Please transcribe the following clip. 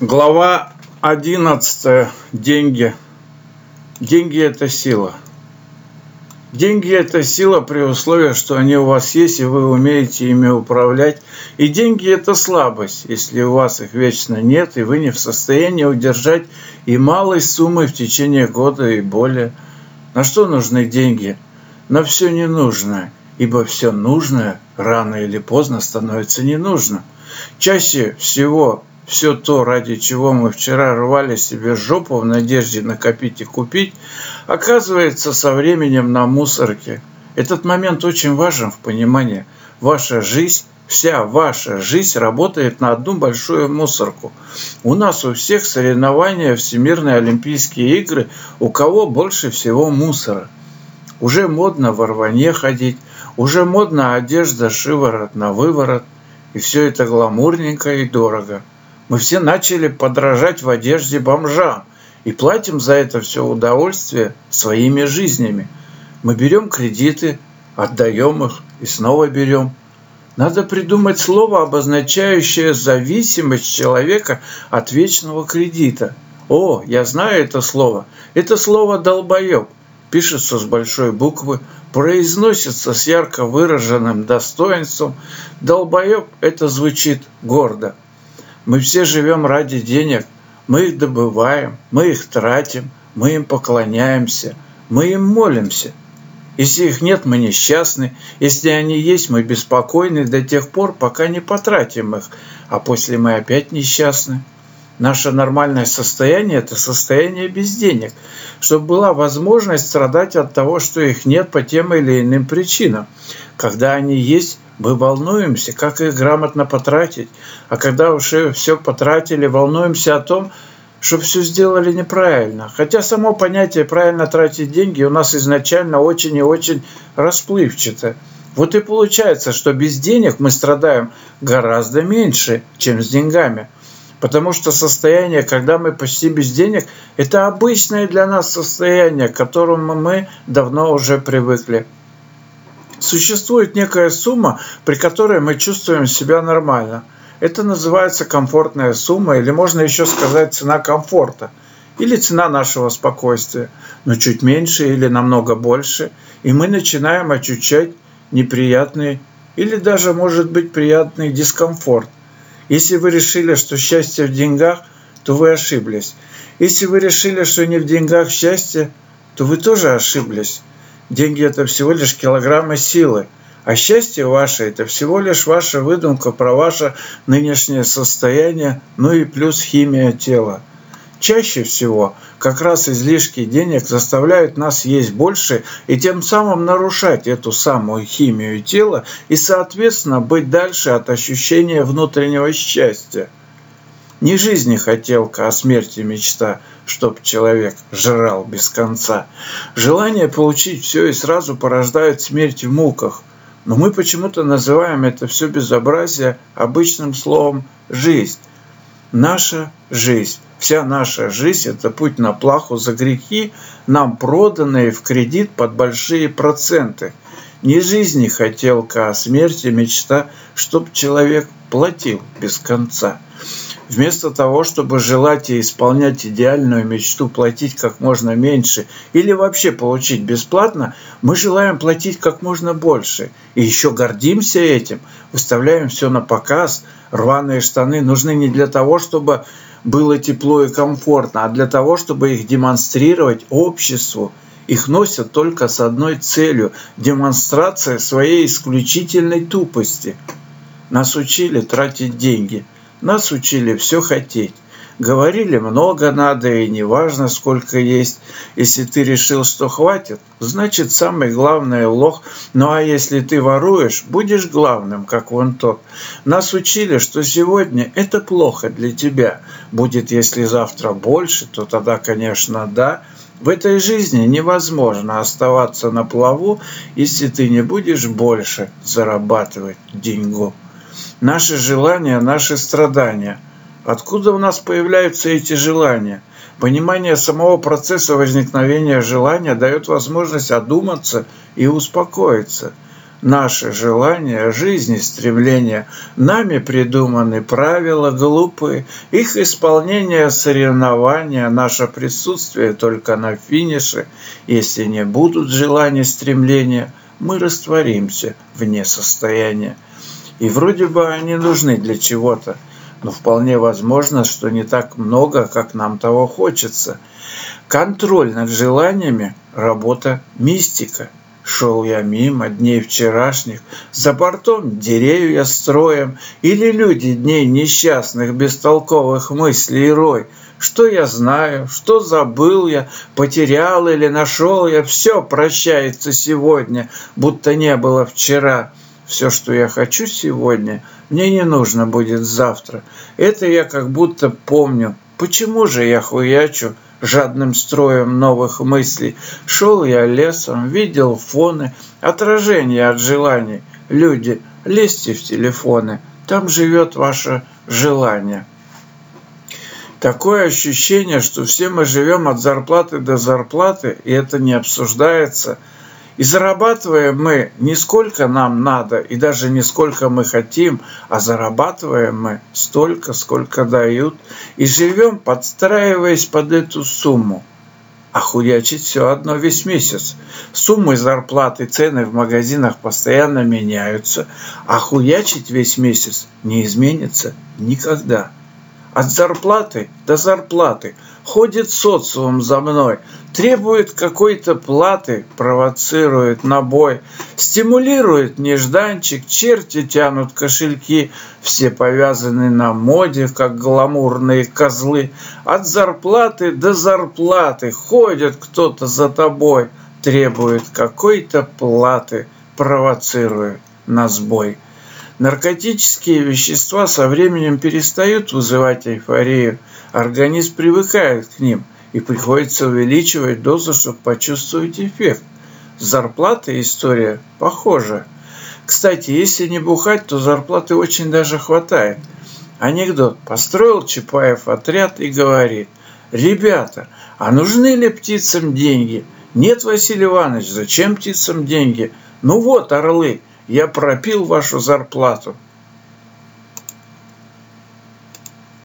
Глава 11. Деньги. Деньги – это сила. Деньги – это сила при условии, что они у вас есть, и вы умеете ими управлять. И деньги – это слабость, если у вас их вечно нет, и вы не в состоянии удержать и малой суммы в течение года и более. На что нужны деньги? На все ненужное, ибо все нужное рано или поздно становится ненужным. Чаще всего все то, ради чего мы вчера рвали себе жопу в надежде накопить и купить, оказывается со временем на мусорке. Этот момент очень важен в понимании. Ваша жизнь, вся ваша жизнь работает на одну большую мусорку. У нас у всех соревнования Всемирные Олимпийские игры, у кого больше всего мусора. Уже модно в рване ходить, уже модна одежда шиворот на выворот, и все это гламурненько и дорого. Мы все начали подражать в одежде бомжам и платим за это все удовольствие своими жизнями. Мы берем кредиты, отдаем их и снова берем. Надо придумать слово, обозначающее зависимость человека от вечного кредита. О, я знаю это слово. Это слово «долбоеб». Пишется с большой буквы, произносится с ярко выраженным достоинством. «Долбоеб» – это звучит гордо. Мы все живем ради денег, мы их добываем, мы их тратим, мы им поклоняемся, мы им молимся. Если их нет, мы несчастны. Если они есть, мы беспокойны до тех пор, пока не потратим их, а после мы опять несчастны. Наше нормальное состояние – это состояние без денег, чтобы была возможность страдать от того, что их нет по тем или иным причинам. Когда они есть, мы волнуемся, как их грамотно потратить. А когда уже все потратили, волнуемся о том, что все сделали неправильно. Хотя само понятие правильно тратить деньги у нас изначально очень и очень расплывчато. Вот и получается, что без денег мы страдаем гораздо меньше, чем с деньгами. Потому что состояние, когда мы почти без денег, это обычное для нас состояние, к которому мы давно уже привыкли. Существует некая сумма, при которой мы чувствуем себя нормально. Это называется комфортная сумма, или можно еще сказать цена комфорта, или цена нашего спокойствия, но чуть меньше или намного больше, и мы начинаем ощущать неприятный или даже, может быть, приятный дискомфорт. Если вы решили, что счастье в деньгах, то вы ошиблись. Если вы решили, что не в деньгах счастье, то вы тоже ошиблись. Деньги – это всего лишь килограммы силы, а счастье ваше – это всего лишь ваша выдумка про ваше нынешнее состояние, ну и плюс химия тела. Чаще всего как раз излишки денег заставляют нас есть больше и тем самым нарушать эту самую химию тела и, соответственно, быть дальше от ощущения внутреннего счастья. Не жизни хотелка, а смерти мечта, чтоб человек жрал без конца. Желание получить все и сразу порождает смерть в муках. Но мы почему-то называем это все безобразие обычным словом «жизнь». Наша жизнь, вся наша жизнь – это путь на плаху за грехи, нам проданные в кредит под большие проценты. Не жизни хотелка, а смерти мечта, чтоб человек платил без конца. Вместо того, чтобы желать и исполнять идеальную мечту, платить как можно меньше или вообще получить бесплатно, мы желаем платить как можно больше. И еще гордимся этим, выставляем все на показ. Рваные штаны нужны не для того, чтобы было тепло и комфортно, а для того, чтобы их демонстрировать обществу. Их носят только с одной целью – демонстрация своей исключительной тупости. Нас учили тратить деньги – нас учили все хотеть. Говорили, много надо и неважно, сколько есть. Если ты решил, что хватит, значит, самый главный лох. Ну а если ты воруешь, будешь главным, как вон тот. Нас учили, что сегодня это плохо для тебя. Будет, если завтра больше, то тогда, конечно, да. В этой жизни невозможно оставаться на плаву, если ты не будешь больше зарабатывать деньгу наши желания, наши страдания. Откуда у нас появляются эти желания? Понимание самого процесса возникновения желания дает возможность одуматься и успокоиться. Наши желания, жизни, стремления нами придуманы правила глупые, их исполнение соревнования, наше присутствие только на финише. Если не будут желания, стремления, мы растворимся вне состояния. И вроде бы они нужны для чего-то, но вполне возможно, что не так много, как нам того хочется. Контроль над желаниями – работа мистика – Шел я мимо дней вчерашних, За бортом деревья строем, Или люди дней несчастных, Бестолковых мыслей рой. Что я знаю, что забыл я, Потерял или нашел я, Все прощается сегодня, Будто не было вчера. Все, что я хочу сегодня, Мне не нужно будет завтра. Это я как будто помню. Почему же я хуячу? жадным строем новых мыслей. Шел я лесом, видел фоны, отражения от желаний. Люди, лезьте в телефоны, там живет ваше желание. Такое ощущение, что все мы живем от зарплаты до зарплаты, и это не обсуждается – и зарабатываем мы не сколько нам надо, и даже не сколько мы хотим, а зарабатываем мы столько, сколько дают, и живем, подстраиваясь под эту сумму. А хуячить все одно весь месяц. Суммы зарплаты, цены в магазинах постоянно меняются, а хуячить весь месяц не изменится никогда. От зарплаты до зарплаты. Ходит социум за мной, требует какой-то платы, провоцирует на бой, стимулирует нежданчик, черти тянут кошельки, все повязаны на моде, как гламурные козлы. От зарплаты до зарплаты ходит кто-то за тобой, требует какой-то платы, провоцирует на сбой. Наркотические вещества со временем перестают вызывать эйфорию, организм привыкает к ним и приходится увеличивать дозу, чтобы почувствовать эффект. С зарплатой история похожа. Кстати, если не бухать, то зарплаты очень даже хватает. Анекдот. Построил Чапаев отряд и говорит, ребята, а нужны ли птицам деньги? Нет, Василий Иванович, зачем птицам деньги? Ну вот, орлы, я пропил вашу зарплату.